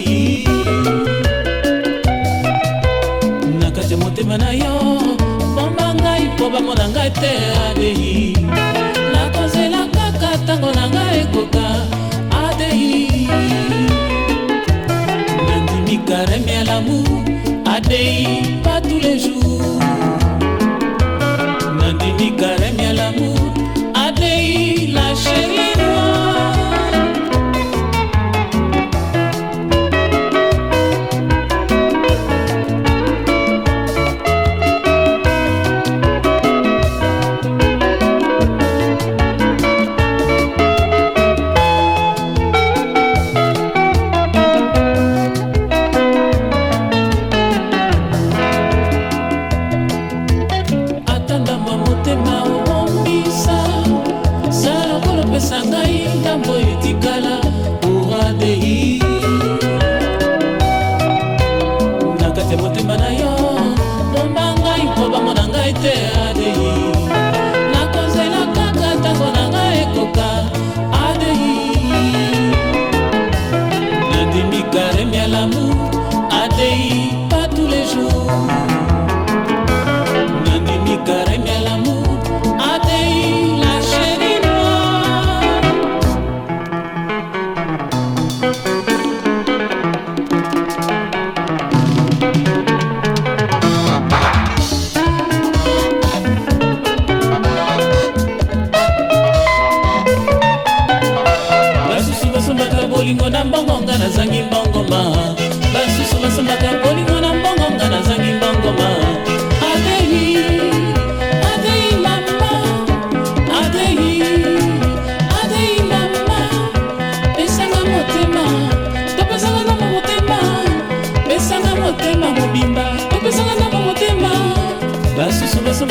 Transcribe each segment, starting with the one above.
ozali na kati ya motema na yo bomba ngai mpo bamona ngai te adei nakozela kaka ntango na ngai ekoka adei nandimi kareme ya lamour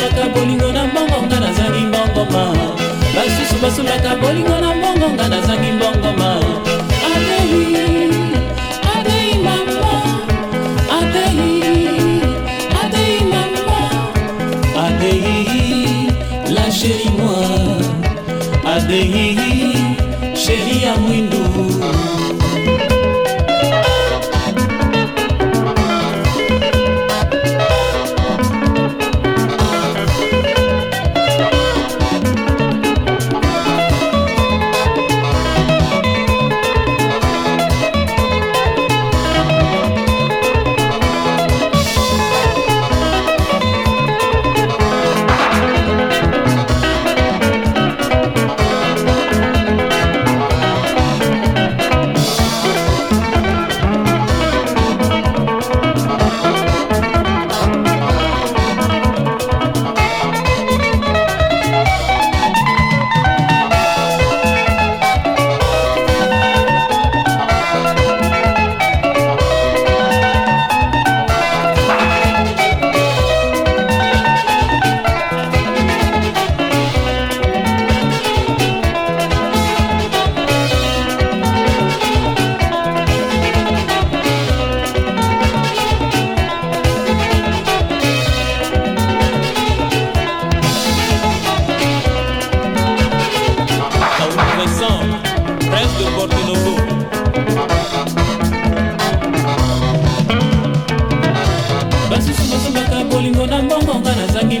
basombaka bolingo na mbongo nga nazangi mbongoma basusu basombaka bolingo na mbongo nga nazangi mbongoma adei adei mama adei adei mama adei la chéri moi adei chéri ya mwindu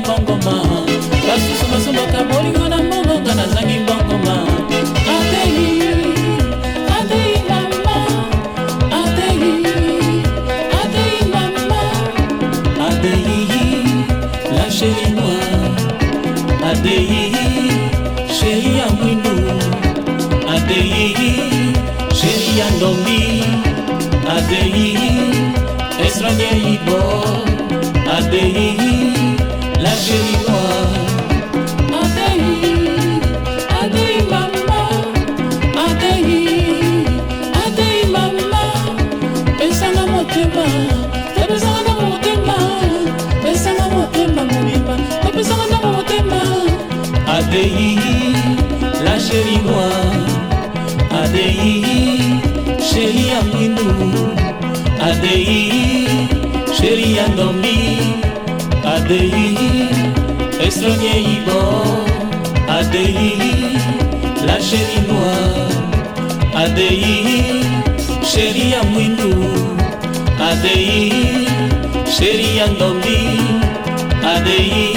nazangi bongoma basusu basombaka bolingo na mongonga nazangi bongoma adei adei mama adei adei mama adei la chérie noire adei chérie ya mwindu adei chérie ya ndombi adei estranier ibor adei chéri moi Adei, chéri Aminou Adey chéri Andomi Adei, extrañé Ibo Adei, la chéri moi Adei, chéri Aminou Adey chéri Andomi Adei